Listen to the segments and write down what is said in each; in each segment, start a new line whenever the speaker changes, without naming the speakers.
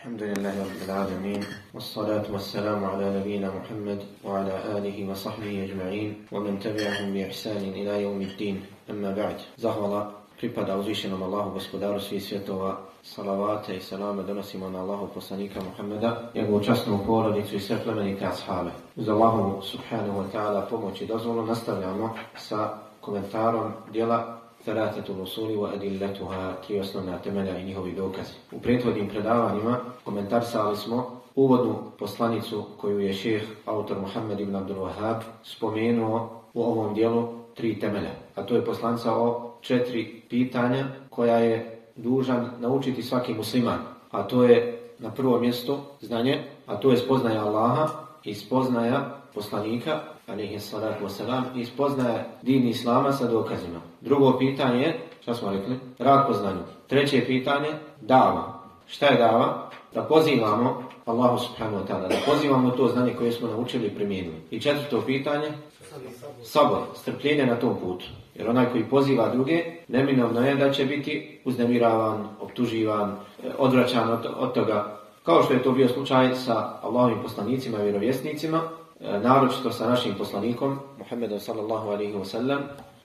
الحمد لله رب العالمين والصلاة والسلام على نبينا محمد وعلى آله وصحبه أجمعين ومن تبعهم بإحسان إلى يوم الدين أما بعد زهولا pripada uzvišenom Allahu gospodaru svih svjetova, salavate i salame donosimo na Allahu poslanika Muhammeda, njegovu častnu porodicu i sve plemenike ashave. Uz Allahu subhanahu wa ta'ala pomoć i dozvolu nastavljamo sa komentarom dijela Thalathatul usuli wa adillatuha, tri osnovna temelja i njihovi dokazi. U prethodnim predavanjima komentarsali smo uvodnu poslanicu koju je šeheh autor Muhammed ibn Abdul Wahab spomenuo u ovom dijelu tri temelja. A to je poslanca o četiri pitanja koja je dužan naučiti svaki musliman. A to je na prvo mjesto znanje, a to je spoznaja Allaha i spoznaja poslanika, alihi salatu wasalam, i spoznaje din Islama sa dokazima. Drugo pitanje je, šta smo rekli? Rad po znanju. Treće pitanje, dava. Šta je dava? Da pozivamo Allahu subhanahu wa ta'ala, da pozivamo to znanje koje smo naučili i primijenili. I četvrto pitanje, sabor, strpljenje na tom putu. Jer onaj koji poziva druge, neminovno je da će biti uznemiravan, optuživan, e, odvraćan od, od toga. Kao što je to bio slučaj sa Allahovim poslanicima i vjerovjesnicima, E, naročito sa našim poslanikom, Muhammedom sallallahu alaihi wa sallam,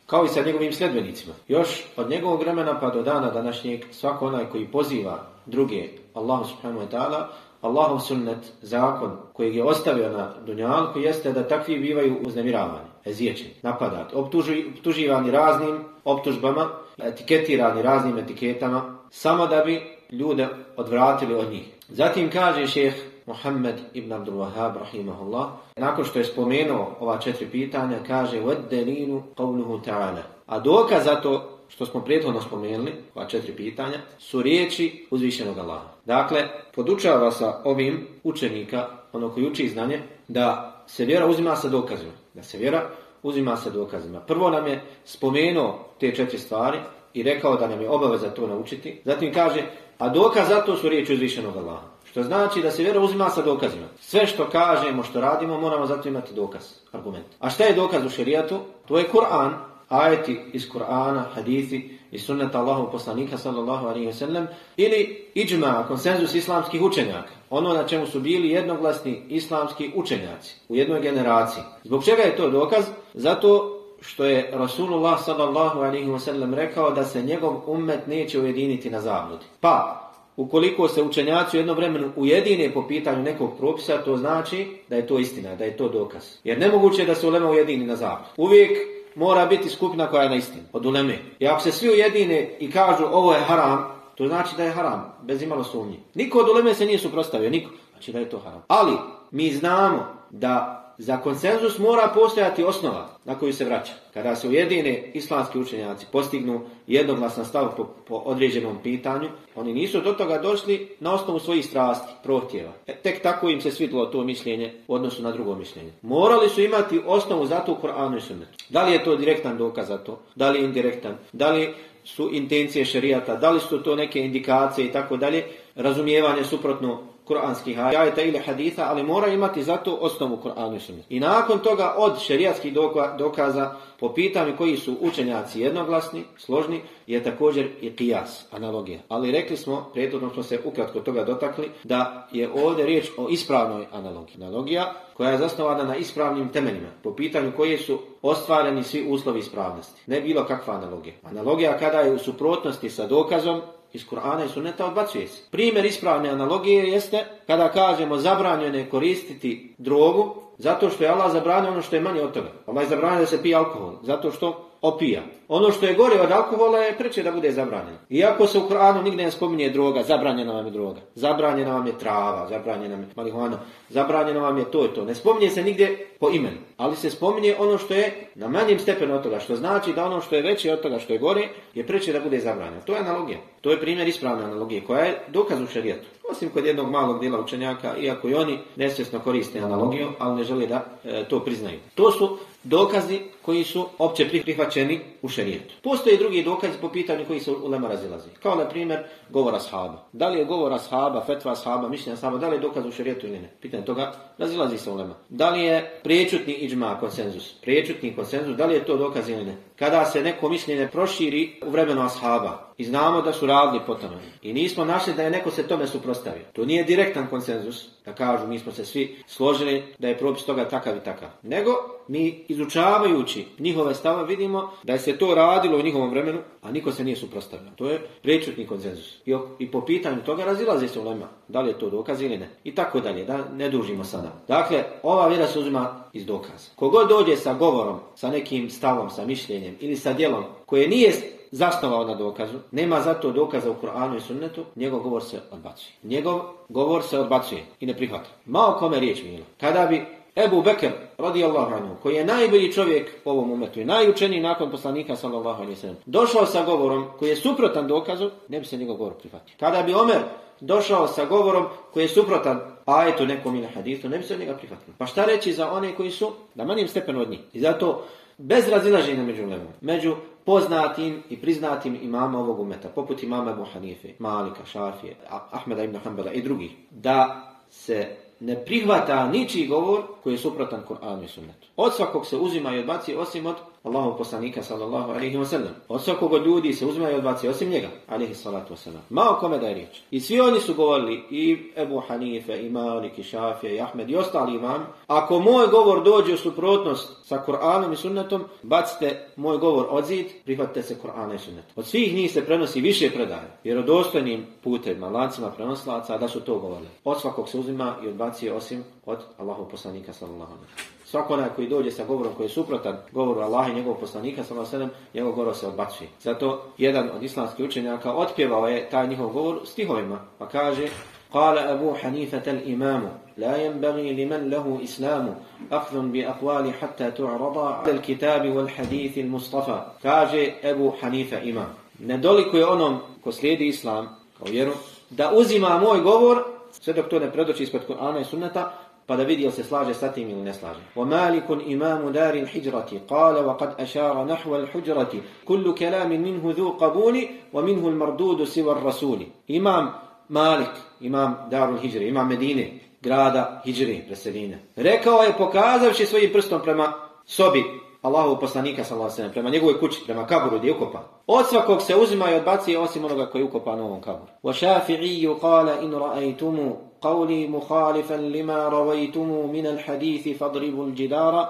kao i sa njegovim sljedbenicima. Još od njegovog vremena pa do dana današnjeg, svako onaj koji poziva druge, Allahu subhanahu wa ta'ala, Allahov sunnet, zakon koji je ostavio na dunjalku, jeste da takvi bivaju uznemiravani, eziječeni, napadati, optuživani raznim optužbama, etiketirani raznim etiketama, samo da bi ljude odvratili od njih. Zatim kaže šeheh Muhammed ibn Abdul Wahab, rahimahullah, nakon što je spomenuo ova četiri pitanja, kaže وَدَّلِينُ قَوْلُهُ تَعَالَ A dokaz za to što smo prethodno spomenuli, ova četiri pitanja, su riječi uzvišenog Allaha. Dakle, podučava sa ovim učenika, ono koji uči znanje, da se vjera uzima sa dokazima. Da se vjera uzima sa dokazima. Prvo nam je spomenuo te četiri stvari i rekao da nam je obaveza to naučiti. Zatim kaže, a dokaz za to su riječi uzvišenog Allaha. Što znači da se vjera uzima sa dokazima. Sve što kažemo, što radimo, moramo zato imati dokaz, argument. A šta je dokaz u šerijatu? To je Kur'an, ajeti iz Kur'ana, hadithi i sunneta Allahov poslanika sallallahu alaihi wasallam ili iđma, konsenzus islamskih učenjaka. Ono na čemu su bili jednoglasni islamski učenjaci u jednoj generaciji. Zbog čega je to dokaz? Zato što je Rasulullah sallallahu alaihi wasallam rekao da se njegov ummet neće ujediniti na zabludi. Pa, ukoliko se učenjaci u jednom vremenu ujedine po pitanju nekog propisa, to znači da je to istina, da je to dokaz. Jer nemoguće je da se ulema ujedini na zapad. Uvijek mora biti skupina koja je na istinu, od uleme. I ako se svi ujedine i kažu ovo je haram, to znači da je haram, bez imalo sumnje. Niko od uleme se nije suprostavio, niko. Znači da je to haram. Ali mi znamo da za konsenzus mora postojati osnova na koju se vraća. Kada se ujedine islamski učenjaci postignu jednoglasan stav po, po određenom pitanju, oni nisu do toga došli na osnovu svojih strasti, protjeva. E, tek tako im se svidilo to mišljenje u odnosu na drugo mišljenje. Morali su imati osnovu za to u Koranu i Sunnetu. Da li je to direktan dokaz za to? Da li je indirektan? Da li su intencije šerijata? Da li su to neke indikacije i tako dalje? Razumijevanje suprotno kuranskih ajeta ili haditha, ali mora imati zato osnovu Kur'anu i sunnetu. I nakon toga od šerijatskih dokaza po pitanju koji su učenjaci jednoglasni, složni, je također i kijas, analogija. Ali rekli smo, prijetodno smo se ukratko toga dotakli, da je ovdje riječ o ispravnoj analogiji. Analogija koja je zasnovana na ispravnim temeljima, po pitanju koje su ostvareni svi uslovi ispravnosti. Ne bilo kakva analogija. Analogija kada je u suprotnosti sa dokazom, iz Kur'ana i Sunneta odbacuje se. Primjer ispravne analogije jeste kada kažemo zabranjeno je koristiti drogu zato što je Allah zabranio ono što je manje od toga. Allah je zabranio da se pije alkohol zato što opija. Ono što je gore od alkohola je preče da bude zabranjeno. Iako se u Koranu nigde ne spominje droga, zabranjena vam je droga. Zabranjena vam je trava, zabranjena vam je marihuana, zabranjena vam je to i to. Ne spominje se nigde po imenu, ali se spominje ono što je na manjem stepenu od toga, što znači da ono što je veće od toga što je gore, je preče da bude zabranjeno. To je analogija. To je primjer ispravne analogije, koja je dokaz u šarijetu. Osim kod jednog malog dijela učenjaka, iako i oni nesvjesno koriste analogiju, ali ne žele da e, to priznaju. To su dokazi koji su opće prihvaćeni u šerijetu. Postoje drugi dokazi po pitanju koji se ulema razilazi. Kao na primjer govora sahaba. Da li je govora sahaba, fetva sahaba, mišljenja sahaba, da li je dokaz u šerijetu ili ne? Pitanje toga razilazi se ulema. Da li je priječutni iđma konsenzus? Priječutni konsenzus, da li je to dokaz ili ne? Kada se neko mišljenje proširi u vremenu ashaba, I znamo da su radili po tome. I nismo našli da je neko se tome suprostavio. To nije direktan konsenzus, da kažu mi smo se svi složili da je propis toga takav i takav. Nego mi izučavajući njihove stava vidimo da je se to radilo u njihovom vremenu, a niko se nije suprostavio. To je prečutni konsenzus. I, I po pitanju toga razilaze se u lema. Da li je to dokaz ili ne. I tako dalje, da ne dužimo sada. Dakle, ova vjera se uzima iz dokaza. Kogod dođe sa govorom, sa nekim stavom, sa mišljenjem ili sa djelom koje nije zasnovao na dokazu, nema zato dokaza u Kur'anu i Sunnetu, njegov govor se odbacuje. Njegov govor se odbacuje i ne prihvata. Malo kome riječ bilo. Kada bi Ebu Bekr, radijallahu anhu, koji je najbolji čovjek u ovom umetu i najučeniji nakon poslanika, sallallahu alaihi sallam, došao sa govorom koji je suprotan dokazu, ne bi se njegov govor prihvatio. Kada bi Omer došao sa govorom koji je suprotan ajetu nekom ili hadisu, ne bi se njega prihvatili. Pa šta reći za one koji su na manjem stepenu od njih? I zato bez razilaženja među lemom, među poznatim i priznatim imama ovog umeta, poput imama Ebu Hanife, Malika, Šafije, Ahmeda ibn Hanbala i drugih, da se ne prihvata ničiji govor koji je suprotan Kur'anu i sunnetu. Od svakog se uzima i odbaci osim od Allahov poslanika sallallahu alejhi ve sellem. Od svakog od ljudi se uzima i odbaci osim njega, alaihi salatu vesselam. Ma o kome da je riječ. I svi oni su govorili i Ebu Hanife, i Malik, i Šafije, i Ahmed, i ostali imam. Ako moj govor dođe u suprotnost sa Kur'anom i sunnetom, bacite moj govor od zid, prihvatite se Kur'ana i sunneta. Od svih njih se prenosi više predaje. jer Vjerodostojnim putevima, lancima prenoslaca, da su to govorili. Od svakog se uzima i odbaci osim od Allahu poslanika sallallahu alejhi Svako onaj koji dođe sa govorom koji je suprotan govoru Allaha i njegovog poslanika, sallallahu alejhi njegov govor se odbacuje. Zato jedan od islamskih učenjaka otpjevao je taj njihov govor stihovima, pa kaže: قال أبو حنيفة الإمام لا ينبغي لمن له إسلام أخذ بأقوال حتى تعرض على الكتاب والحديث المصطفى كاجي أبو حنيفة إمام nedoliko je onom ko slijedi islam kao vjeru da uzima moj govor sve dok to ne predoči ispred Kur'ana i sunneta pa da vidi se slaže sa tim ili ne slaže. Wa malikun imamu dari l-hijrati, kale wa kad ašara nahva l-hujrati, kullu kelamin minhu dhu qabuli, wa minhu l-mardudu siva rasuli. Imam Malik, imam daru al hijri, imam Medine, grada hijri, preseline. Rekao je pokazavši svojim prstom prema sobi Allahu poslanika sallallahu alejhi ve prema njegovoj kući, prema kaburu gdje je ukopan. Od svakog se uzima i odbaci osim onoga koji je ukopan u ovom kaburu. Wa Shafi'i qala in ra'aytumu qawli mukhalifan lima rawaytumu min al-hadith fadribu al-jidara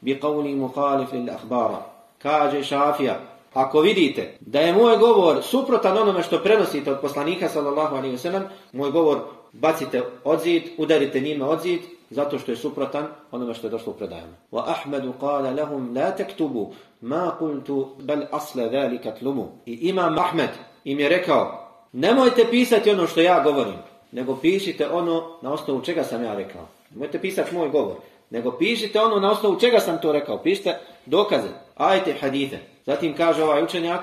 bi qawli mukhalif al-akhbara. Kaže Šafija, ako vidite da je moj govor suprotan onome što prenosite od poslanika sallallahu alejhi ve sellem, moj govor bacite odzid, udarite njime odzid zato što je suprotan onome što je došlo u predajama. Wa Ahmedu kala lahum la tektubu ma kultu bel asle velika tlumu. I imam Ahmed im je rekao nemojte pisati ono što ja govorim, nego pišite ono na osnovu čega sam ja rekao. Nemojte pisati moj govor, nego pišite ono na osnovu čega sam to rekao. Pišite dokaze, ajte hadite. Zatim kaže ovaj učenjak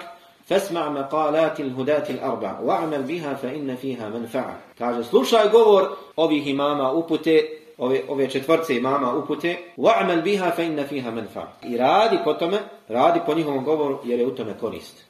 فاسمع مقالات الهداة الأربع واعمل بها فإن فيها منفعة. Kaže, slušaj govor ovih imama upute ove, ove četvrce imama upute biha fa inna fiha manfa i radi po tome radi po njihovom govoru jer je u tome korist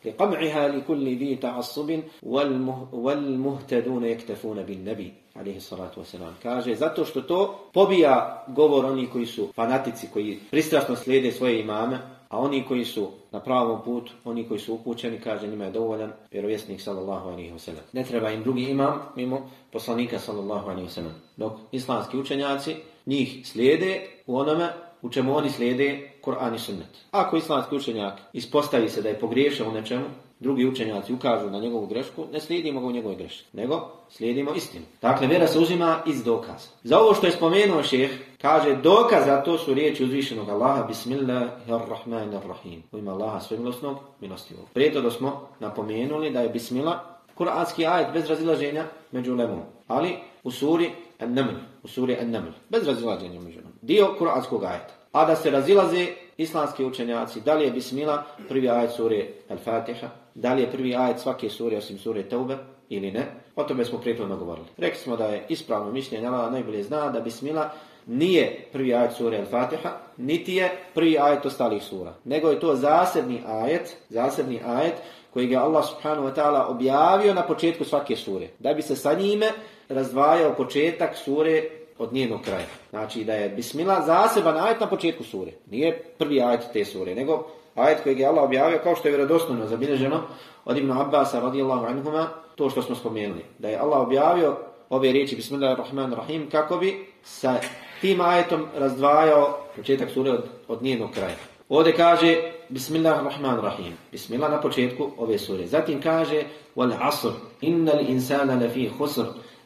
ta'assub wal wal muhtadun yaktafuna bin nabi alayhi salatu wasalam kaže zato što to pobija govor oni koji su fanatici koji pristrasno slijede svoje imame A oni koji su na pravom putu, oni koji su upućeni, kaže njima je dovoljan vjerovjesnik sallallahu alaihi wa. Ne treba im drugi imam mimo poslanika sallallahu alaihi wa. Dok islamski učenjaci njih slijede u onome u čemu oni slijede Kur'an i sunnet. Ako islamski učenjak ispostavi se da je pogriješao u nečemu, drugi učenjaci ukažu na njegovu grešku, ne slijedimo ga u njegovoj greške, nego slijedimo istinu. Dakle, vjera se uzima iz dokaza. Za ovo što je spomenuo šeheh, kaže dokaz za to su riječi uzvišenog Allaha, bismillahirrahmanirrahim. U ime Allaha svemilosnog, milostivog. Prije to smo napomenuli da je bismillah kuranski ajet bez razilaženja među lemom. Ali u suri An-Naml, u suri An-Naml, bez razilaženja među lemom. Dio kuranskog ajeta. A da se razilaze islamski učenjaci, da li je bismillah prvi ajet sure Al-Fatiha, da li je prvi ajet svake sure osim sure Teube ili ne, o tome smo prijetno govorili. Rekli smo da je ispravno mišljenje, Allah najbolje zna da bismillah nije prvi ajet sure Al-Fatiha, niti je prvi ajet ostalih sura, nego je to zasebni ajet, zasebni ajet koji je Allah subhanahu wa ta'ala objavio na početku svake sure, da bi se sa njime razdvajao početak sure od njenog kraja. Znači da je bismillah zaseban ajet na početku sure. Nije prvi ajet te sure, nego ajet koji je Allah objavio kao što je vjerodostojno zabilježeno od Ibn Abbas radijallahu anhuma to što smo spomenuli. Da je Allah objavio ove riječi Bismillahirrahmanirrahim kako bi sa tim ajetom razdvajao početak sure od, od njenog kraja. Ovdje kaže Bismillahirrahmanirrahim. Bismillah na početku ove sure. Zatim kaže Wal asr, innal insana lafi khusr,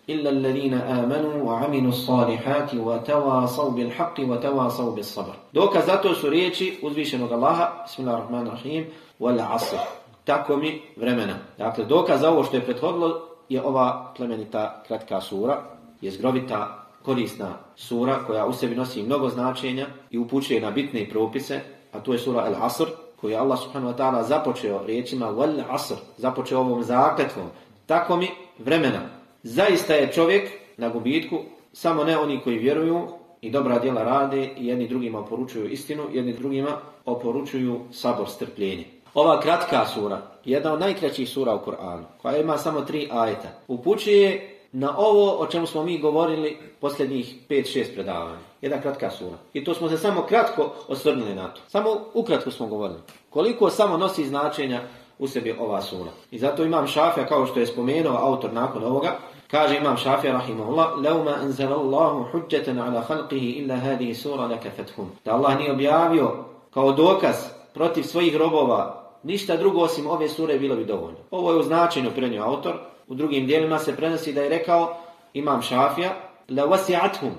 illa alladhina amanu wa aminu salihati wa tawasav bil haqqi wa tawasav bis sabr. Dokaz za to su riječi uzvišenog Allaha, Bismillahirrahmanirrahim, Wal asr. Tako mi vremena. Dakle, dokaz za ovo što je prethodilo je ova plemenita kratka sura, je zgrovita korisna sura koja u sebi nosi mnogo značenja i upućuje na bitne propise, a to je sura Al-Asr, koju je Allah subhanahu wa ta'ala započeo riječima Wal Asr, započeo ovom zakletvom. Tako mi vremena. Zaista je čovjek na gubitku, samo ne oni koji vjeruju i dobra djela rade i jedni drugima oporučuju istinu, jedni drugima oporučuju sabor strpljenje. Ova kratka sura, jedna od najkraćih sura u Kur'anu, koja ima samo tri ajeta, upućuje na ovo o čemu smo mi govorili posljednjih 5-6 predavanja. Jedna kratka sura. I to smo se samo kratko osvrnili na to. Samo ukratko smo govorili. Koliko samo nosi značenja u sebi ova sura. I zato imam Šafija, kao što je spomenuo autor nakon ovoga, kaže imam Šafija, rahimahullah, لَوْمَا أَنْزَلَ اللَّهُ حُجَّةً عَلَى خَلْقِهِ إِلَّا هَذِهِ سُورَ لَكَ فَتْهُمْ Da Allah nije objavio kao dokaz protiv svojih robova ništa drugo osim ove sure bilo bi dovoljno. Ovo je u značenju prenio autor, u drugim dijelima se prenosi da je rekao imam Šafija, la wasi'athum,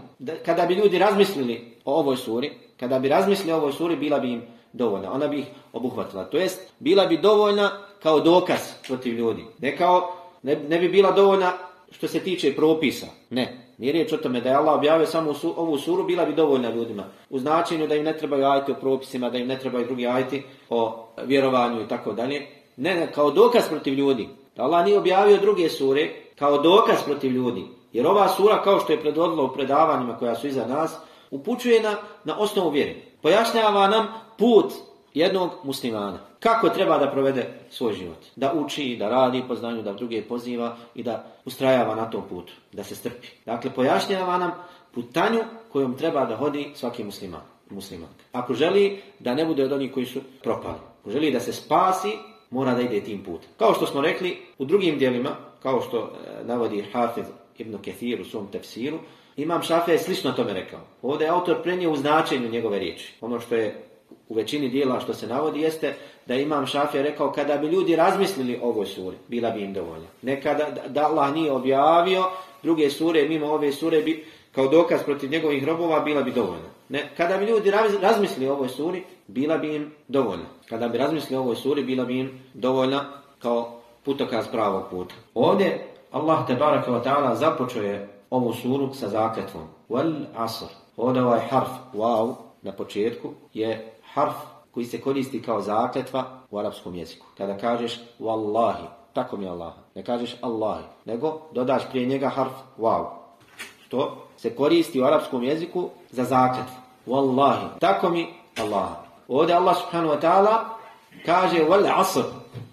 kada bi ljudi razmislili o ovoj suri, kada bi razmislili o ovoj suri, bila bi im dovoljna. Ona bi ih obuhvatila. To jest, bila bi dovoljna kao dokaz protiv ljudi. Ne, kao, ne, ne bi bila dovoljna što se tiče propisa. Ne. Nije riječ o tome da je Allah objavio samo su, ovu suru, bila bi dovoljna ljudima. U značenju da im ne trebaju ajti o propisima, da im ne trebaju drugi ajti o vjerovanju i tako dalje. Ne, ne, kao dokaz protiv ljudi. Da Allah nije objavio druge sure kao dokaz protiv ljudi. Jer ova sura, kao što je predvodila u predavanjima koja su iza nas, upućuje na, na osnovu vjere. Pojašnjava nam put jednog muslimana. Kako treba da provede svoj život. Da uči, da radi po znanju, da druge poziva i da ustrajava na tom putu. Da se strpi. Dakle, pojašnjava nam putanju kojom treba da hodi svaki musliman. musliman. Ako želi da ne bude od onih koji su propali. Ako želi da se spasi, mora da ide tim putem. Kao što smo rekli, u drugim dijelima, kao što e, navodi Hafiz ibn Kathir u svom tefsiru, Imam Šafija je slično tome rekao. Ovdje je autor prenio u značenju njegove riječi. Ono što je u većini dijela što se navodi jeste da Imam Šafija rekao kada bi ljudi razmislili o ovoj suri, bila bi im dovoljna. Nekada da Allah nije objavio druge sure, mimo ove sure bi kao dokaz protiv njegovih robova bila bi dovoljna. Ne, kada bi ljudi razmislili o ovoj suri, bila bi im dovoljna. Kada bi razmislili o ovoj suri, bila bi im dovoljna kao putokaz pravog puta. Ovdje Allah te baraka wa ta'ala započuje ovu suru sa zakletvom. Wal asr. Ovdje ovaj harf wow na početku je harf koji se koristi kao zakletva u arapskom jeziku. Kada kažeš wallahi, tako mi je Allah. Ne kažeš Allahi, nego dodaš prije njega harf wow. To se koristi u arapskom jeziku za zakletvu. Wallahi, tako mi Allah. Ovdje Allah subhanahu wa ta'ala kaže wal asr,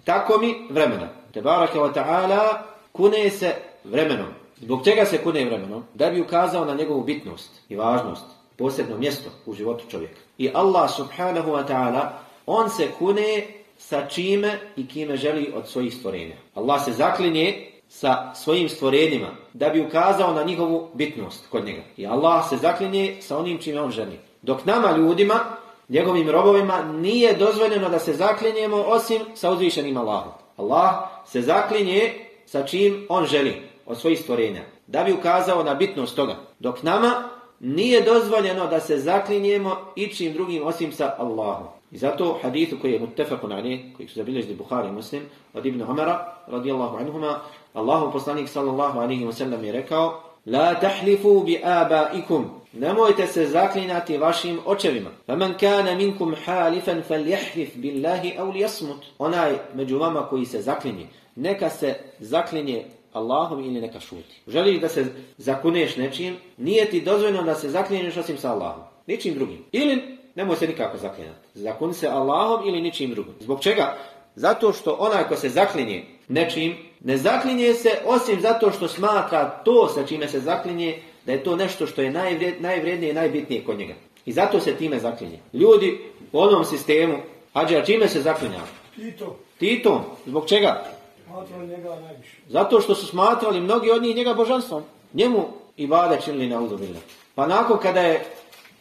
tako mi vremena. Tebaraka wa ta'ala kune se vremenom. Zbog čega se kune vremenom? Da bi ukazao na njegovu bitnost i važnost, posebno mjesto u životu čovjeka. I Allah subhanahu wa ta'ala, on se kune sa čime i kime želi od svojih stvorenja. Allah se zaklinje sa svojim stvorenjima da bi ukazao na njihovu bitnost kod njega. I Allah se zaklinje sa onim čime on želi. Dok nama ljudima, njegovim robovima, nije dozvoljeno da se zaklinjemo osim sa uzvišenim Allahom. Allah se zaklinje sa čim on želi od svojih stvorenja. Da bi ukazao na bitnost toga. Dok nama nije dozvoljeno da se zaklinjemo ičim drugim osim sa Allahom. I zato hadithu koji je mutefakun ali, koji su zabilježili Bukhari muslim, od Ibn Umara, radijallahu anhuma, Allahu poslanik sallallahu alaihi wa sallam je rekao, La tahlifu bi abaikum, nemojte se zaklinati vašim očevima. Faman kana minkum halifan falyahlif billahi aw liyasmut. Onaj među vama koji se zaklinje, neka se zaklinje Allahom ili neka šuti. Želiš da se zakuneš nečim, nije ti dozvoljeno da se zaklinješ osim sa Allahom. Ničim drugim. Ili nemoj se nikako zaklinati. Zakuni se Allahom ili ničim drugim. Zbog čega? Zato što onaj ko se zaklinje nečim, ne zaklinje se osim zato što smatra to sa čime se zaklinje, da je to nešto što je najvred, najvrednije i najbitnije kod njega. I zato se time zaklinje. Ljudi u onom sistemu, hađa, čime se zaklinja?
Pito.
Titom. Zbog čega?
Smatrali njega najviše.
Zato što su smatrali mnogi od njih njega božanstvom. Njemu i bade činili na uzubile. Pa nakon kada je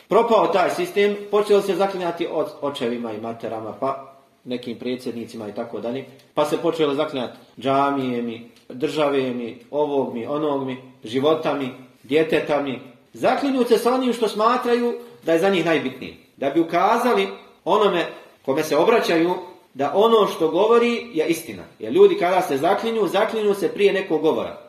propao taj sistem, počeli se zaklinjati od očevima i materama, pa nekim predsjednicima i tako dalje. Pa se počelo zaklinjati džamije mi, države mi, ovog mi, onog mi, života mi, djeteta mi. Zaklinju se sa onim što smatraju da je za njih najbitnije. Da bi ukazali onome kome se obraćaju da ono što govori je istina. Jer ljudi kada se zaklinju, zaklinju se prije nekog govora.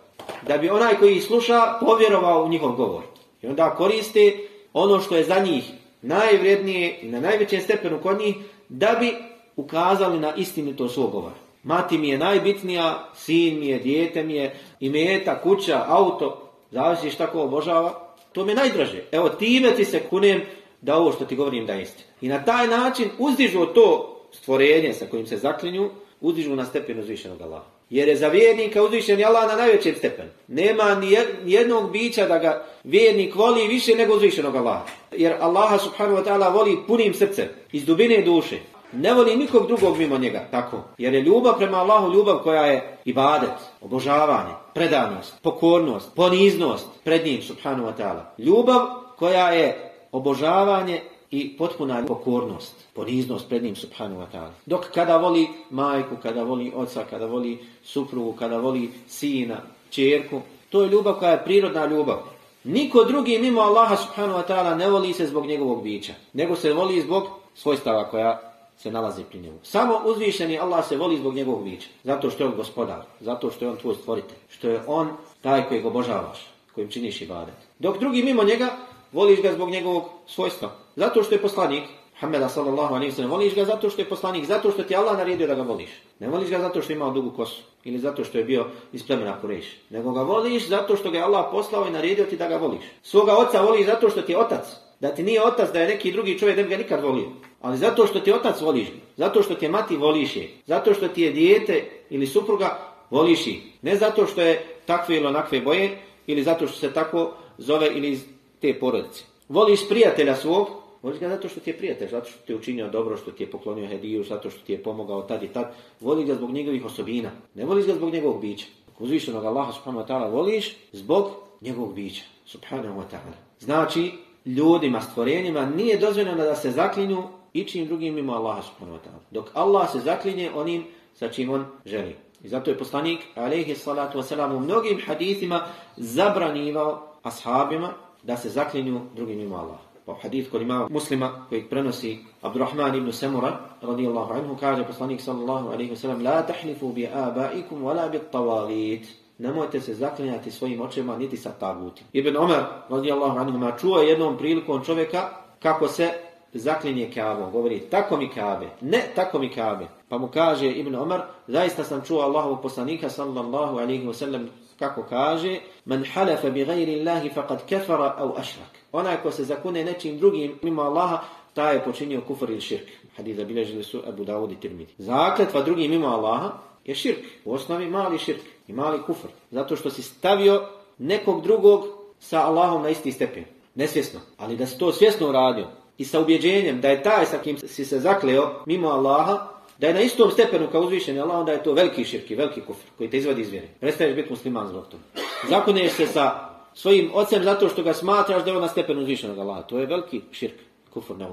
Da bi onaj koji ih sluša povjerovao u njihov govor. I onda koriste ono što je za njih najvrednije i na najvećem stepenu kod njih, da bi ukazali na istinito svog govora. Mati mi je najbitnija, sin mi je, dijete mi je, imeta, kuća, auto, zavisi šta ko obožava, to mi je najdraže. Evo time ti se kunem da ovo što ti govorim da je istina. I na taj način uzdižu to stvorenje sa kojim se zaklinju, uzdižu na stepen uzvišenog Allaha. Jer je za vjernika uzvišen Allah na najvećem stepenu. Nema ni jednog bića da ga vjernik voli više nego uzvišenog Allaha. Jer Allaha subhanahu wa ta'ala voli punim srcem, iz dubine duše. Ne voli nikog drugog mimo njega, tako. Jer je ljubav prema Allahu ljubav koja je ibadet, obožavanje, predanost, pokornost, poniznost pred njim, subhanahu wa ta'ala. Ljubav koja je obožavanje i potpuna pokornost, poniznost pred njim, subhanahu wa ta'ala. Dok kada voli majku, kada voli oca, kada voli suprugu, kada voli sina, čerku, to je ljubav koja je prirodna ljubav. Niko drugi mimo Allaha subhanahu wa ta'ala ne voli se zbog njegovog bića, nego se voli zbog svojstava koja se nalazi pri njemu. Samo uzvišeni Allah se voli zbog njegovog bića, zato što je on gospodar, zato što je on tvoj stvoritelj, što je on taj koji ga obožavaš, kojim činiš ibadet. Dok drugi mimo njega, voliš ga zbog njegovog svojstva, zato što je poslanik, Muhammeda sallallahu alaihi sallam, voliš ga zato što je poslanik, zato što ti Allah naredio da ga voliš. Ne voliš ga zato što je imao dugu kosu ili zato što je bio iz plemena Kureš. Nego ga voliš zato što ga je Allah poslao i naredio ti da ga voliš. Svoga oca voliš zato što ti je otac. Da ti nije otac, da je neki drugi čovjek, da bi ga nikad volio. Ali zato što ti otac voliš, zato što te mati voliš je, zato što ti je dijete ili supruga voliš je. Ne zato što je takve ili onakve boje, ili zato što se tako zove ili iz te porodice. Voliš prijatelja svog, voliš ga zato što ti je prijatelj, zato što ti je učinio dobro, što ti je poklonio hediju, zato što ti je pomogao tad i tad. Voliš ga zbog njegovih osobina, ne voliš ga zbog njegovog bića. Uzvišenog Allaha subhanahu wa ta'ala voliš zbog njegovog bića. Subhanahu wa ta'ala. Znači, ljudima, stvorenjima, nije dozvoljeno da se zaklinju ičim drugim mimo Allaha subhanahu wa ta'ala. Dok Allah se zaklinje onim sa čim on želi. I zato je poslanik, alaihi salatu wasalam, u mnogim hadithima zabranivao ashabima da se zaklinju drugim mimo Allaha. Pa hadith kod ima muslima koji prenosi Abdurrahman ibn Samura radijallahu anhu kaže poslanik sallallahu alaihi wasallam la tahlifu bi abaikum wala bi tawalit nemojte se zaklinjati svojim očima niti sa taguti. Ibn Omer radijallahu anhu ma čuo jednom prilikom čovjeka kako se zaklinje Kaabom. Govori, tako mi Kaabe. Ne, tako mi Kaabe. Pa mu kaže Ibn Omar, zaista sam čuo Allahovog poslanika, sallallahu alaihi wasallam kako kaže, man halafa bi gajri Allahi faqad kefara au ašrak. Onaj ko se zakune nečim drugim mimo Allaha, ta je počinio kufr ili širk. Hadith zabilježili su Abu Dawud i Tirmidhi. Zakletva drugim mimo Allaha je širk. U osnovi mali širk i mali kufr. Zato što si stavio nekog drugog sa Allahom na isti stepen. Nesvjesno. Ali da si to svjesno uradio, i sa ubjeđenjem da je taj sa kim si se zakleo mimo Allaha, da je na istom stepenu kao uzvišeni Allah, onda je to veliki širki, veliki kufr koji te izvadi iz vjere. Prestaješ biti musliman zbog toga. Zakoneš se sa svojim ocem zato što ga smatraš da je on na stepenu uzvišenog Allaha. To je veliki širk, kufr na.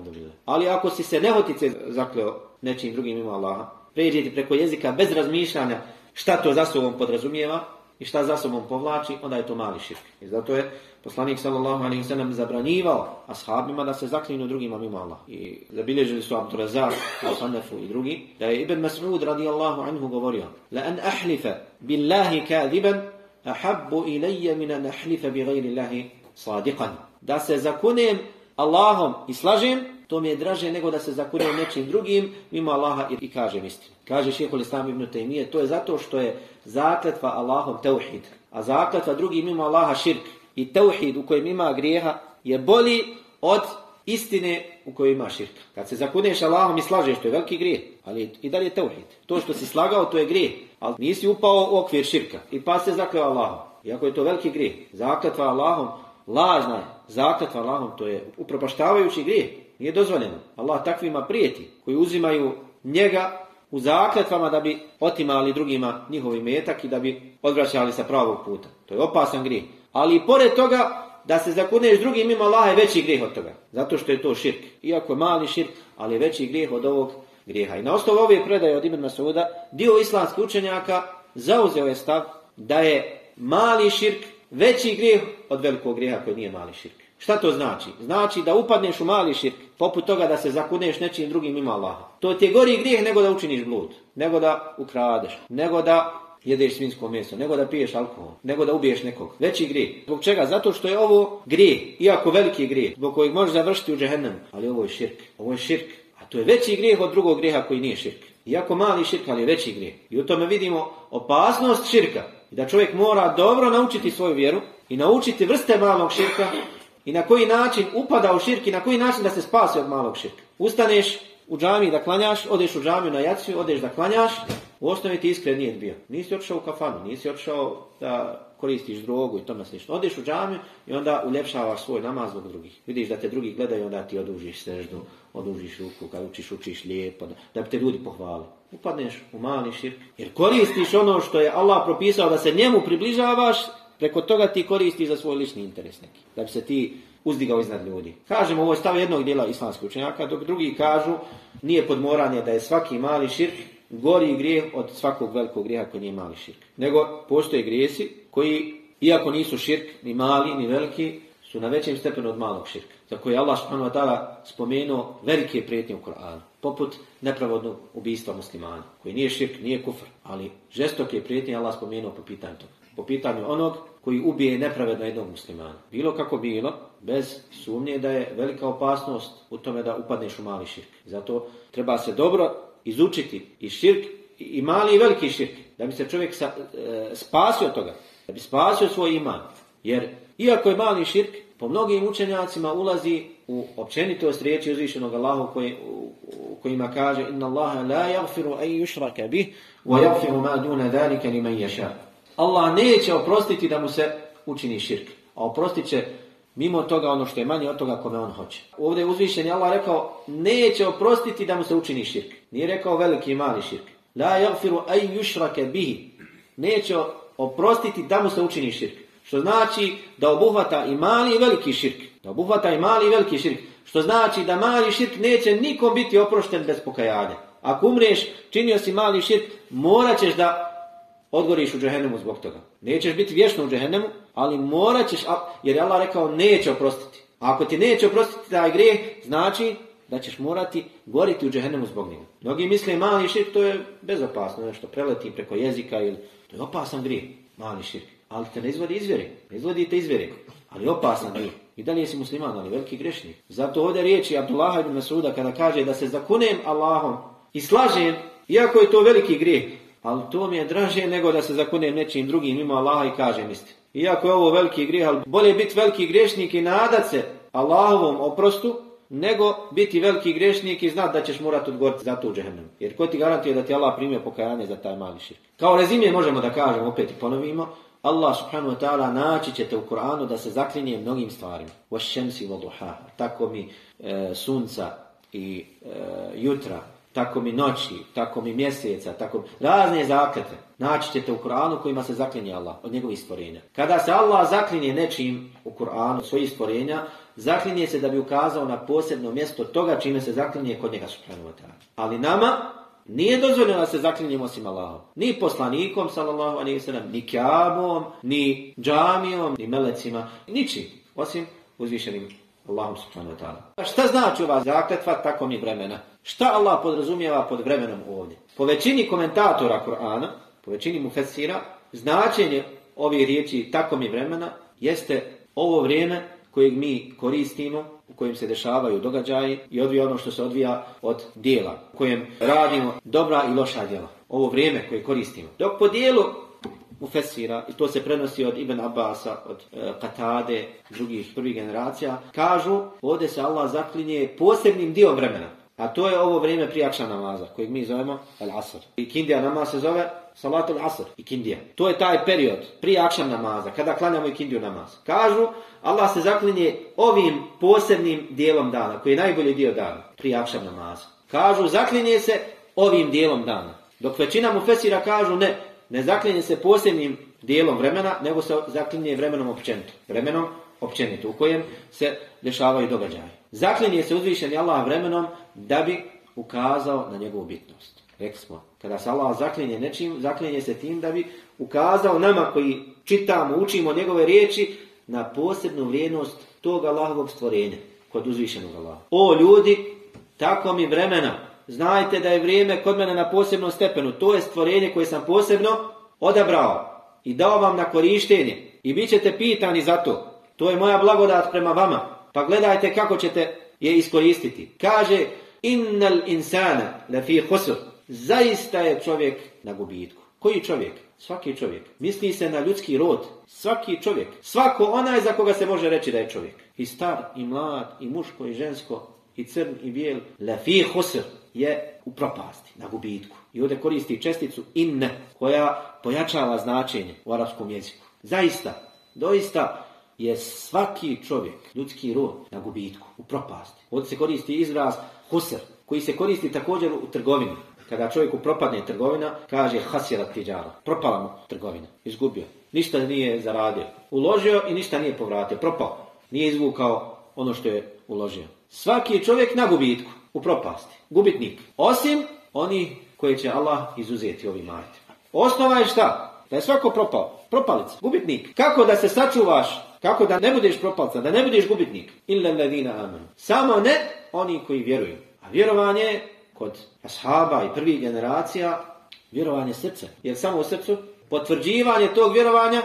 Ali ako si se nehotice zakleo nečim drugim mimo Allaha, pređe preko jezika bez razmišljanja šta to za sobom podrazumijeva i šta za sobom povlači, onda je to mali širk. I zato je poslanik sallallahu alejhi ve sellem zabranjivao ashabima da se zaklinu drugima mimo Allah. I zabilježili su Abdurazak, Al-Sanafu i drugi, da je Ibn Mas'ud radijallahu anhu govorio: "La an ahlifa billahi kadiban ahabbu ilayya min an ahlifa gajri Allahi sadiqan." Da se zakunem Allahom i slažem, to mi je draže nego da se zakunem nečim drugim mimo Allaha i, i kažem istinu. Kaže šehol Islam ibn Taymiye, to je zato što je zakletva Allahom tauhid, a zakletva drugim mimo Allaha širk i tauhid u kojem ima grijeha je bolji od istine u kojoj ima širk. Kad se zakuneš Allahom i slažeš, to je veliki grijeh, ali i dalje je tauhid. To što si slagao, to je grijeh, ali nisi upao u okvir širka i pa se zakleo Allahom. Iako je to veliki grijeh, zakletva Allahom, lažna je, zakletva Allahom, to je upropaštavajući grijeh, nije dozvoljeno. Allah takvima prijeti, koji uzimaju njega u zakletvama da bi otimali drugima njihovi metak i da bi odvraćali sa pravog puta. To je opasan grijeh. Ali i pored toga da se zakuneš drugim ima Allaha je veći grijeh od toga. Zato što je to širk. Iako je mali širk, ali je veći grijeh od ovog grijeha. I na osnovu ove predaje od Ibn Masuda, dio islamskih učenjaka zauzeo je stav da je mali širk veći grijeh od velikog grijeha koji nije mali širk. Šta to znači? Znači da upadneš u mali širk, poput toga da se zakuneš nečim drugim ima Allaha. To ti je gori grijeh nego da učiniš blud, nego da ukradeš, nego da jedeš svinsko meso, nego da piješ alkohol, nego da ubiješ nekog. Veći grijeh. Zbog čega? Zato što je ovo grijeh, iako veliki grijeh, zbog kojeg možeš završiti u džehennem, ali ovo je širk. Ovo je širk. A to je veći grijeh od drugog grijeha koji nije širk. Iako mali širk, ali je veći grijeh. I u tome vidimo opasnost širka. I da čovjek mora dobro naučiti svoju vjeru i naučiti vrste malog širka i na koji način upada u širk i na koji način da se spasi od malog širka. Ustaneš u džami da klanjaš, odeš u džamiju na jaciju, odeš da klanjaš, u osnovi ti iskren nije bio. Nisi otišao u kafanu, nisi otišao da koristiš drogu i tome slično. Odeš u džamiju i onda uljepšavaš svoj namaz zbog drugih. Vidiš da te drugi gledaju, onda ti odužiš seždu, odužiš ruku, kad učiš, učiš lijepo, da, da bi te ljudi pohvali. Upadneš u mali širk, jer koristiš ono što je Allah propisao da se njemu približavaš, preko toga ti koristi za svoj lični interes neki. Da bi se ti uzdigao iznad ljudi. Kažemo, ovo je stav jednog dijela islamskog učenjaka, dok drugi kažu, nije podmoranje da je svaki mali širk gori grijeh od svakog velikog grijeha koji nije mali širk. Nego postoje grijesi koji, iako nisu širk, ni mali, ni veliki, su na većem stepenu od malog širka. Za koje Allah subhanahu wa ta'ala spomenuo velike prijetnje u Koranu. Poput nepravodnog ubistva muslimana. Koji nije širk, nije kufr. Ali žestoke prijetnje Allah spomenuo po pitanju toga. Po pitanju onog koji ubije nepravedno jednog muslimana. Bilo kako bilo, bez sumnje da je velika opasnost u tome da upadneš u mali širk. Zato treba se dobro izučiti i širk, i mali i veliki širk, da bi se čovjek sa, e, spasio od toga, da bi spasio svoj iman. Jer, iako je mali širk, po mnogim učenjacima ulazi u općenitost riječi uzvišenog Allaha koji, u, kojima kaže Inna Allaha la yaghfiru an yushraka bih, wa yaghfiru ma duna zalika liman yasha. Allah neće oprostiti da mu se učini širk, a oprostit će Mimo toga ono što je manje od toga kome on hoće. Ovdje je uzvišen Allah rekao neće oprostiti da mu se učini širk. Nije rekao veliki i mali širk. La yaghfiru ay yushraka bihi. Neće oprostiti da mu se učini širk. Što znači da obuhvata i mali i veliki širk. Da obuhvata i mali i veliki širk. Što znači da mali širk neće nikom biti oprošten bez pokajanja. Ako umreš, činio si mali širk, morat ćeš da odgoriš u džehennemu zbog toga. Nećeš biti vječno u džehennemu, ali morat ćeš, jer je Allah rekao neće oprostiti. A ako ti neće oprostiti taj grijeh, znači da ćeš morati goriti u džehennemu zbog njega. Mnogi misle mali širk, to je bezopasno, nešto preleti preko jezika ili to je opasan grijeh, mali širk. Ali te ne izvodi izvjeri, ne izvodi te izvjeri, ali opasan grijeh. I dalje si musliman, ali veliki grešnik. Zato ovdje riječi Abdullah ibn Masuda kada kaže da se zakunem Allahom i slažem, iako je to veliki grijeh, ali to mi je draže nego da se zakunem nečim drugim mimo Allaha i kažem istinu. Iako je ovo veliki grijeh, ali bolje biti veliki grešnik i nadat se Allahovom oprostu, nego biti veliki grešnik i znat da ćeš morat odgovoriti za to u džehennem. Jer ko ti garantuje da ti Allah primio pokajanje za taj mali širk? Kao rezime možemo da kažemo, opet i ponovimo, Allah subhanahu wa ta'ala naći ćete u Kur'anu da se zaklinje mnogim stvarima. Vašemsi voduha, tako mi e, sunca i e, jutra, tako mi noći, tako mi mjeseca, tako razne zaklete. Naći ćete u Kur'anu kojima se zaklinje Allah od njegovih stvorenja. Kada se Allah zaklinje nečim u Kur'anu svojih stvorenja, zaklinje se da bi ukazao na posebno mjesto toga čime se zaklinje kod njega subhanahu wa ta'ala. Ali nama nije dozvoljeno da se zaklinjemo osim Allahom. Ni poslanikom, sallallahu alaihi sallam, ni kjabom, ni džamijom, ni melecima, ničim, osim uzvišenim Allahom subhanahu wa ta'ala. Šta znači ova zakletva, tako mi vremena? Šta Allah podrazumijeva pod vremenom ovdje? Po većini komentatora Kur'ana, po većini mufessira, značenje ovih riječi tako mi vremena jeste ovo vrijeme kojeg mi koristimo, u kojem se dešavaju događaji i odvija ono što se odvija od dijela, u kojem radimo dobra i loša djela. Ovo vrijeme koje koristimo. Dok po dijelu Mufesira, i to se prenosi od Ibn Abasa, od e, Katade, drugih prvih generacija, kažu, ovdje se Allah zaklinje posebnim dio vremena. A to je ovo vrijeme prijakša namaza, kojeg mi zovemo Al-Asr. I Kindija namaz se zove Salatul Asr i Kindija. To je taj period prije akšam namaza, kada klanjamo i Kindiju namaz. Kažu, Allah se zaklinje ovim posebnim dijelom dana, koji je najbolji dio dana, prije akšam namaza. Kažu, zaklinje se ovim dijelom dana. Dok većina mu fesira kažu ne, ne zaklinje se posebnim dijelom vremena, nego se zaklinje vremenom općenito. Vremenom općenito, u kojem se dešavaju događaje. Zaklinje se uzvišeni Allah vremenom da bi ukazao na njegovu bitnost. Rekli smo, kada se Allah zaklinje nečim, zaklinje se tim da bi ukazao nama koji čitamo, učimo njegove riječi na posebnu vrijednost tog Allahovog stvorenja kod uzvišenog Allaha. O ljudi, tako mi vremena, znajte da je vrijeme kod mene na posebnom stepenu. To je stvorenje koje sam posebno odabrao i dao vam na korištenje. I bit ćete pitani za to. To je moja blagodat prema vama. Pa gledajte kako ćete je iskoristiti. Kaže, innal insana lafi khusr. Zaista je čovjek na gubitku. Koji čovjek? Svaki čovjek. Misli se na ljudski rod. Svaki čovjek. Svako onaj za koga se može reći da je čovjek. I star, i mlad, i muško, i žensko, i crn, i bijel. Lafi khusr je u propasti, na gubitku. I ovdje koristi česticu inne, koja pojačava značenje u arapskom jeziku. Zaista, doista je svaki čovjek, ljudski rod, na gubitku, u propasti. Ovdje se koristi izraz husr, koji se koristi također u trgovini. Kada čovjeku propadne trgovina, kaže hasjera tiđara. Propala mu trgovina. Izgubio. Ništa nije zaradio. Uložio i ništa nije povratio. Propao. Nije izvukao ono što je uložio. Svaki čovjek na gubitku. U propasti. Gubitnik. Osim oni koji će Allah izuzeti ovim ajitima. Osnova je šta? Da je svako propao. Propalica. Gubitnik. Kako da se sačuvaš? Kako da ne budeš propalca? Da ne budeš gubitnik? Illa ladina amanu. Samo ne oni koji vjeruju. A vjerovanje kod ashaba i prvih generacija, vjerovanje srce. Jer samo u srcu potvrđivanje tog vjerovanja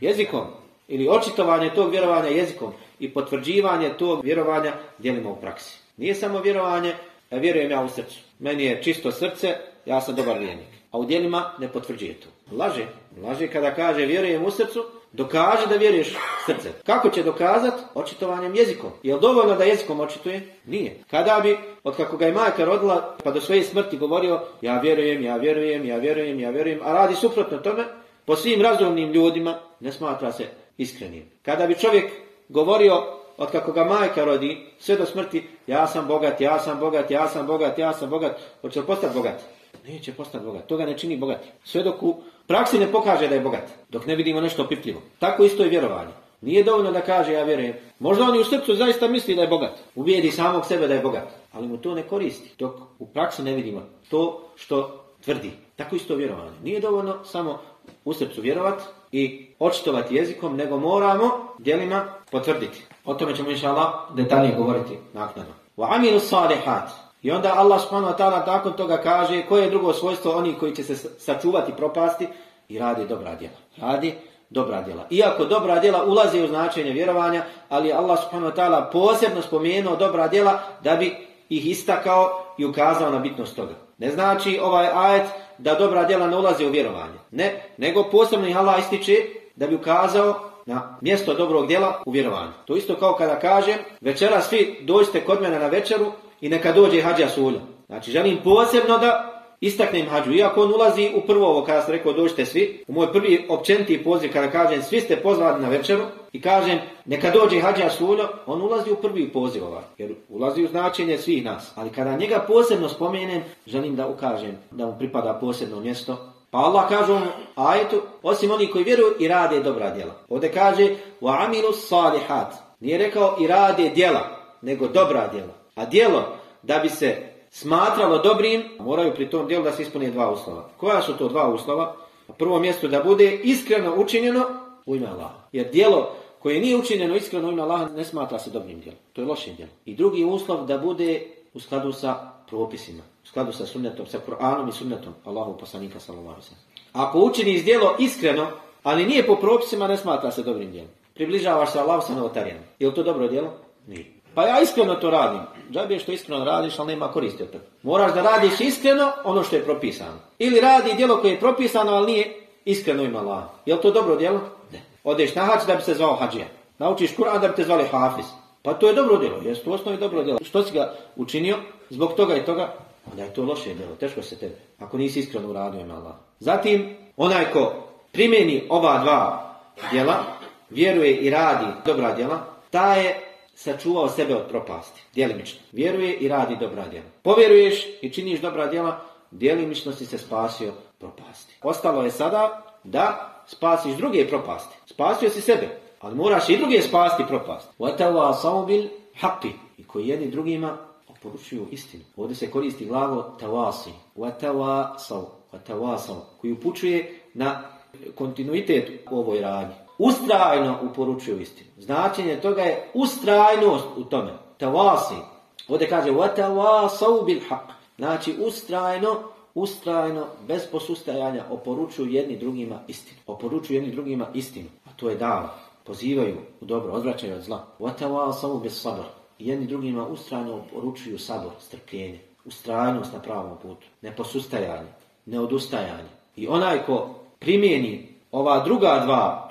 jezikom. Ili očitovanje tog vjerovanja jezikom. I potvrđivanje tog vjerovanja dijelimo u praksi. Nije samo vjerovanje, ja vjerujem ja u srcu. Meni je čisto srce, ja sam dobar vjernik. A u dijelima ne potvrđuje to. Laže. Laže kada kaže vjerujem u srcu, dokaže da vjeruješ srce. Kako će dokazat? Očitovanjem jezikom. Je li dovoljno da jezikom očituje? Nije. Kada bi, od kako ga je majka rodila, pa do svoje smrti govorio, ja vjerujem, ja vjerujem, ja vjerujem, ja vjerujem, a radi suprotno tome, po svim razumnim ljudima, ne smatra se iskrenim. Kada bi čovjek govorio, od kako ga majka rodi, sve do smrti, ja sam bogat, ja sam bogat, ja sam bogat, ja sam bogat, hoće li postati bogat? Neće postati bogat. Toga ne čini bogati. Sve dok u praksi ne pokaže da je bogat. Dok ne vidimo nešto opipljivo. Tako isto je vjerovanje. Nije dovoljno da kaže ja vjerujem. Možda on i u srcu zaista misli da je bogat. Uvijedi samog sebe da je bogat. Ali mu to ne koristi. Dok u praksi ne vidimo to što tvrdi. Tako isto vjerovanje. Nije dovoljno samo u srcu vjerovat i očitovati jezikom, nego moramo djelima potvrditi. O tome ćemo inša Allah detaljnije govoriti naknadno. Wa amilu salihat. I onda Allah subhanahu wa ta'ala nakon toga kaže koje je drugo svojstvo oni koji će se sačuvati propasti i radi dobra djela. Radi dobra djela. Iako dobra djela ulaze u značenje vjerovanja, ali Allah subhanahu wa ta'ala posebno spomenuo dobra djela da bi ih istakao i ukazao na bitnost toga. Ne znači ovaj ajet da dobra djela ne ulaze u vjerovanje. Ne, nego posebno ih Allah ističe da bi ukazao na mjesto dobrog djela u vjerovanju. To isto kao kada kažem, večera svi dođite kod mene na večeru i neka dođe hađa sulja. Znači želim posebno da istaknem hađu. Iako on ulazi u prvo ovo kada sam rekao dođite svi, u moj prvi općeniti poziv kada kažem svi ste pozvani na večeru i kažem neka dođe hađa sulja, on ulazi u prvi poziv ovaj. Jer ulazi u značenje svih nas. Ali kada njega posebno spomenem, želim da ukažem da mu pripada posebno mjesto Pa Allah kaže u ajetu, osim oni koji vjeruju i rade dobra djela. Ovdje kaže, wa amilu salihat. Nije rekao i rade djela, nego dobra djela. A djelo, da bi se smatralo dobrim, moraju pri tom djelu da se ispune dva uslova. Koja su to dva uslova? Na prvo mjesto da bude iskreno učinjeno u ime Allaha. Jer djelo koje nije učinjeno iskreno u ime Allaha ne smatra se dobrim djelom. To je lošim djelo. I drugi uslov da bude u skladu sa propisima u skladu sa sunnetom, sa Kur'anom i sunnetom Allahu poslanika sallallahu alejhi Ako učini djelo iskreno, ali nije po propisima, ne smatra se dobrim djelom. Približavaš se Allahu sa novotarijama. Je li to dobro djelo? Nije. Pa ja iskreno to radim. Džabije što iskreno radiš, ali nema koristi od toga. Moraš da radiš iskreno ono što je propisano. Ili radi djelo koje je propisano, ali nije iskreno ima Allah. Je to dobro djelo? Ne. Odeš na hač da bi se zvao hađija. Naučiš Kur'an da bi te zvali hafiz. Pa to je dobro djelo. Jesi to osnovi dobro djelo. Što si ga učinio? Zbog toga i toga? onda je to loše djelo, teško se tebe, ako nisi iskreno uradio ima Allah. Zatim, onaj ko primjeni ova dva djela, vjeruje i radi dobra djela, ta je sačuvao sebe od propasti. Djelimično. Vjeruje i radi dobra djela. Povjeruješ i činiš dobra djela, djelimično si se spasio propasti. Ostalo je sada da spasiš druge propasti. Spasio si sebe, ali moraš i druge spasti propast. Vatava saubil haqqi I koji jedni drugima oporučuju istinu. Ovdje se koristi glavo tawasi. Vatava sau. Vatava. Koji upućuje na kontinuitet u ovoj radnji. Ustrajno uporučuju istinu. Značenje toga je ustrajnost u tome. Tavasi. Ovdje kaže vatava saubil haq. Znači ustrajno ustrajno, bez posustajanja, oporučuju jedni drugima istinu. Oporučuju jedni drugima istinu. A to je dava. Pozivaju u dobro, odvraćaju od zla. Vatava samo bez. Jedni drugima ustrajno oporučuju sabor, strpljenje. Ustrajnost na pravom putu. Neposustajanje, neodustajanje. I onaj ko primijeni ova druga dva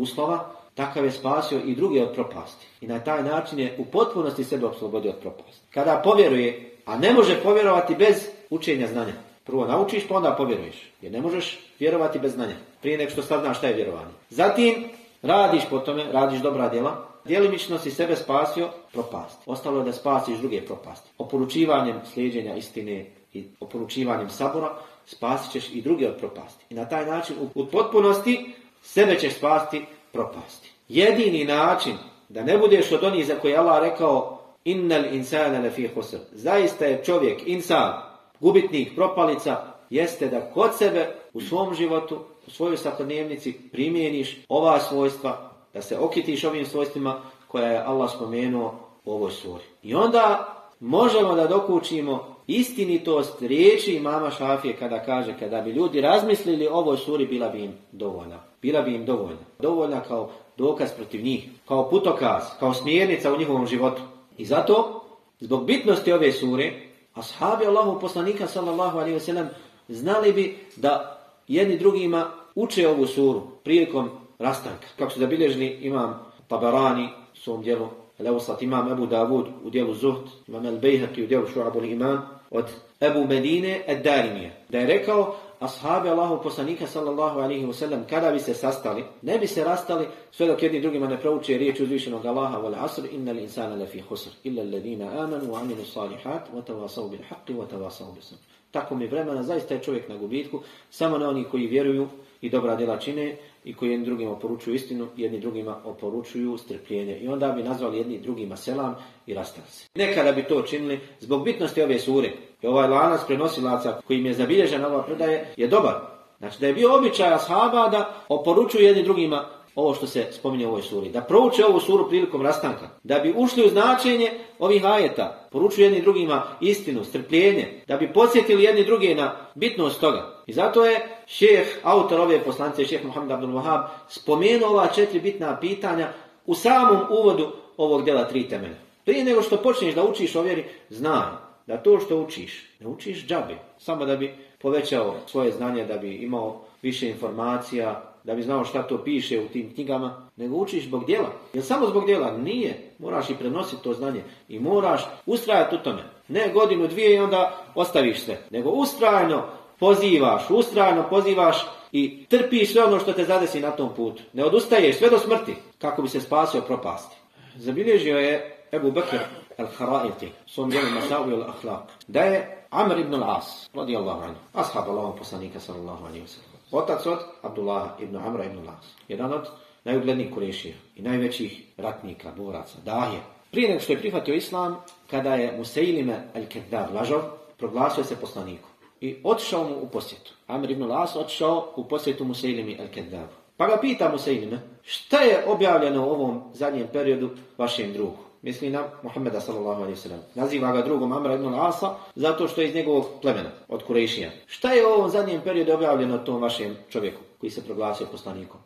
uslova, takav je spasio i druge od propasti. I na taj način je u potpunosti sebe oslobodio od propasti. Kada povjeruje, a ne može povjerovati bez učenja znanja. Prvo naučiš, pa onda povjeruješ. Jer ne možeš vjerovati bez znanja. Prije nek što saznaš šta je vjerovanje. Zatim, radiš po tome, radiš dobra djela. Djelimično si sebe spasio, propasti. Ostalo je da spasiš druge propasti. Oporučivanjem slijedženja istine i oporučivanjem sabora, spasit ćeš i druge od propasti. I na taj način, u potpunosti, sebe ćeš spasti propasti. Jedini način da ne budeš od onih za koje Allah rekao innal insana lafi khusr. Zaista je čovjek, insan, gubitnik, propalica, jeste da kod sebe u svom životu, u svojoj svakodnevnici primjeniš ova svojstva, da se okitiš ovim svojstvima koja je Allah spomenuo u ovoj suri. I onda možemo da dokučimo istinitost riječi imama Šafije kada kaže kada bi ljudi razmislili ovoj suri bila bi im dovoljna. Bila bi im dovoljna. Dovoljna kao dokaz protiv njih, kao putokaz, kao smjernica u njihovom životu. I zato, zbog bitnosti ove sure, Ashabi Allahu poslanika sallallahu alaihi wasallam znali bi da jedni drugima uče ovu suru prilikom rastanka. Kako su zabilježni imam Tabarani u svom dijelu Leusat, imam Ebu Davud u dijelu Zuhd, imam El Bejhaki u dijelu Šu'abul Iman od Ebu Medine Ed-Darimija, Da je rekao ashabi Allahu poslanika sallallahu alaihi wasallam kada bi se sastali, ne bi se rastali sve dok jedni drugima ne prouče riječ uzvišenog Allaha wal asr inna li insana lafi khusr illa alladhina amanu wa amilu salihat wa tawasaw bil haqqi wa tawasaw bis sabr. Tako mi vremena zaista je čovjek na gubitku, samo na oni koji vjeruju i dobra djela čine i koji jedni drugima oporučuju istinu, jedni drugima oporučuju strpljenje. I onda bi nazvali jedni drugima selam i rastali se. Nekada bi to činili zbog bitnosti ove sure. I ovaj lanac prenosilaca koji je zabilježen ova predaje je dobar. Znači da je bio običaj ashaba da oporučuju jedni drugima ovo što se spominje u ovoj suri. Da prouče ovu suru prilikom rastanka. Da bi ušli u značenje ovih ajeta. Poručuju jedni drugima istinu, strpljenje. Da bi podsjetili jedni druge na bitnost toga. I zato je šeh, autor ove poslance, šeh Muhammed Abdul Wahab, spomenuo ova četiri bitna pitanja u samom uvodu ovog dela tri temelja. Prije nego što počneš da učiš o vjeri, znaj da to što učiš, ne učiš džabe, samo da bi povećao svoje znanje, da bi imao više informacija, da bi znao šta to piše u tim knjigama, nego učiš zbog djela. Jer samo zbog djela nije, moraš i prenositi to znanje i moraš ustrajati u tome. Ne godinu, dvije i onda ostaviš sve, nego ustrajno pozivaš, ustrajno pozivaš i trpiš sve ono što te zadesi na tom putu. Ne odustaješ sve do smrti kako bi se spasio propasti. Zabilježio je Ebu Bekr al-Haraiti, svom djelu Masavu al-Ahlaq, da je Amr ibn al-As, radijallahu anhu, ashab Allahom poslanika sallallahu alaihi wa sallam. Otac od Abdullah ibn Amra ibn Las. Jedan od najuglednijih kurešija i najvećih ratnika, boraca, dahje. Prije nego što je prihvatio islam, kada je Museilime al-Kedar lažov, proglasio se poslaniku i otišao mu u posjetu. Amr ibn Las otišao u posjetu Musailimi al-Kedar. Pa ga pita Museilime, šta je objavljeno u ovom zadnjem periodu vašem drugu? Misli na Muhammeda sallallahu alaihi sallam. Naziva ga drugom Amra ibn Asa zato što je iz njegovog plemena, od Kurejšija. Šta je u ovom zadnjem periodu objavljeno tom vašem čovjeku koji se proglasio poslanikom?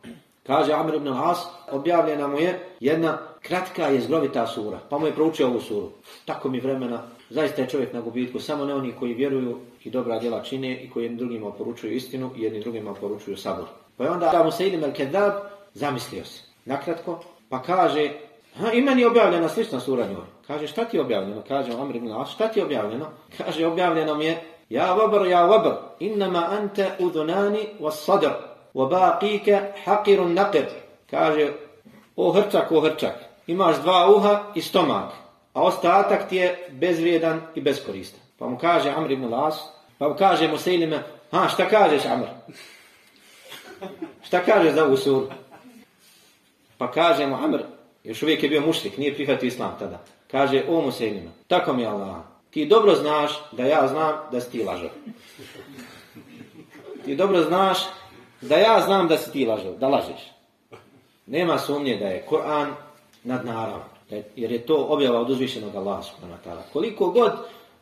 Kaže Amr ibn As, objavljena mu je jedna kratka i zgrovita sura, pa mu je proučio ovu suru. Tako mi vremena, zaista je čovjek na gubitku, samo ne oni koji vjeruju i dobra djela čine i koji jednim drugima oporučuju istinu i jednim drugima oporučuju sabor. Pa je onda mu se idem el-Kedab, zamislio se. Nakratko, pa kaže, Ha, ima ni objavljena slična sura njoj. Kaže, šta ti je objavljeno? Kaže, Amr ibn As, šta ti je objavljeno? Kaže, objavljeno mi je, Ja vabr, ja vabr, innama ante udunani was sadr, wa baqike haqirun naqir. Kaže, o hrčak, o hrčak, imaš dva uha i stomak, a ostatak ti je bezvrijedan i beskoristan. Pa mu kaže Amr ibn Las, pa mu kaže Musailime, ha, šta kažeš Amr? Šta kažeš za ovu suru? Pa kaže mu Amr, još uvijek je bio mušlik, nije prihvatio islam tada. Kaže, o Musejnima, tako mi Allah, ti dobro znaš da ja znam da si ti lažo. Ti dobro znaš da ja znam da si ti lažo, da lažeš. Nema sumnje da je Kur'an nad naravom, jer je to objava od uzvišenog Allaha subhanahu wa ta'ala. Koliko god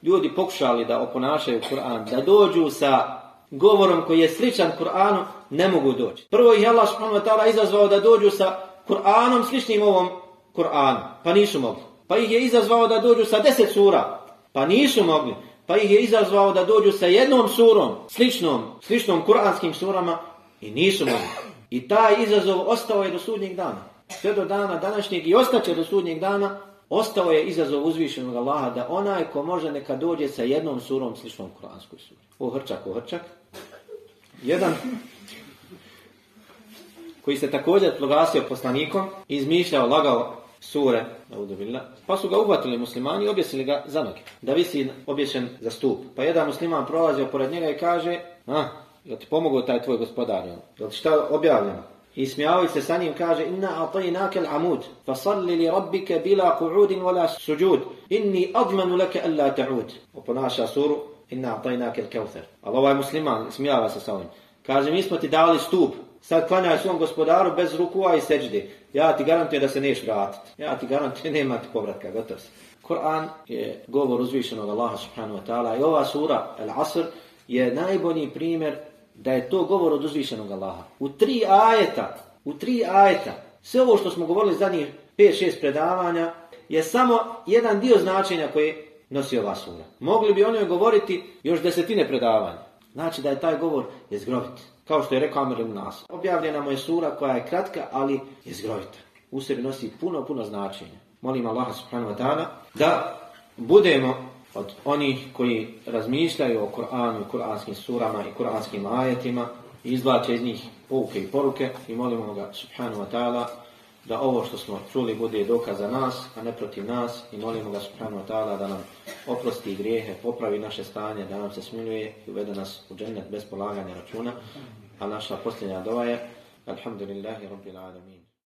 ljudi pokušali da oponašaju Kur'an, da dođu sa govorom koji je sličan Kur'anu, ne mogu doći. Prvo ih Allah subhanahu wa ta'ala izazvao da dođu sa Kur'anom sličnim ovom Kur'anu, pa nisu mogli. Pa ih je izazvao da dođu sa deset sura, pa nisu mogli. Pa ih je izazvao da dođu sa jednom surom, sličnom, sličnom kuranskim surama, i nisu mogli. I taj izazov ostao je do sudnjeg dana. Sve do dana današnjeg i ostaće do sudnjeg dana, ostao je izazov uzvišenog Allaha da onaj ko može neka dođe sa jednom surom sličnom kuranskoj suri. O hrčak, o hrčak. Jedan koji se također proglasio poslanikom, izmišljao, lagao sure, pa su ga uhvatili muslimani i objesili ga za noge, da visi obješen za stup. Pa jedan musliman prolazio pored njega i kaže, a, je ti pomogao taj tvoj gospodar? Je ti šta objavljeno? I smijavajući se sa njim kaže Inna atajnake l'amud, fa salli li rabbike bila qu'udin wala suđud, inni admanu leke alla ta'ud. Oponaša suru, Inna atajnake l'kevther. Ali ovaj musliman smijava se sa ovim. Kaže, mi smo ti dali stup, sad klanjaj svom gospodaru bez rukua i seđde. Ja ti garantujem da se neš vratiti. Ja ti garantujem nema ti povratka, gotov se. Koran je govor uzvišenog Allaha subhanahu wa ta'ala i ova sura, Al-Asr, je najbolji primjer da je to govor od uzvišenog Allaha. U tri ajeta, u tri ajeta, sve ovo što smo govorili zadnjih 5-6 predavanja, je samo jedan dio značenja koje nosi ova sura. Mogli bi oni govoriti još desetine predavanja. Znači da je taj govor jezgrovit. Kao što je rekao Amir u nas. Objavljena mu je sura koja je kratka, ali jezgrovita. U sebi nosi puno, puno značenja. Molim Allaha subhanahu wa ta'ala da budemo od onih koji razmišljaju o Kur'anu Kur'anskim surama i Kur'anskim ajetima izvlače iz njih pouke i poruke i molimo ga subhanahu wa ta'ala da ovo što smo čuli bude dokaz za nas, a ne protiv nas i molimo ga subhanahu ta'ala da nam oprosti grijehe, popravi naše stanje, da nam se smiluje i uvede nas u džennet bez polaganja računa. A naša posljednja dova je Alhamdulillahi Rabbil Alamin.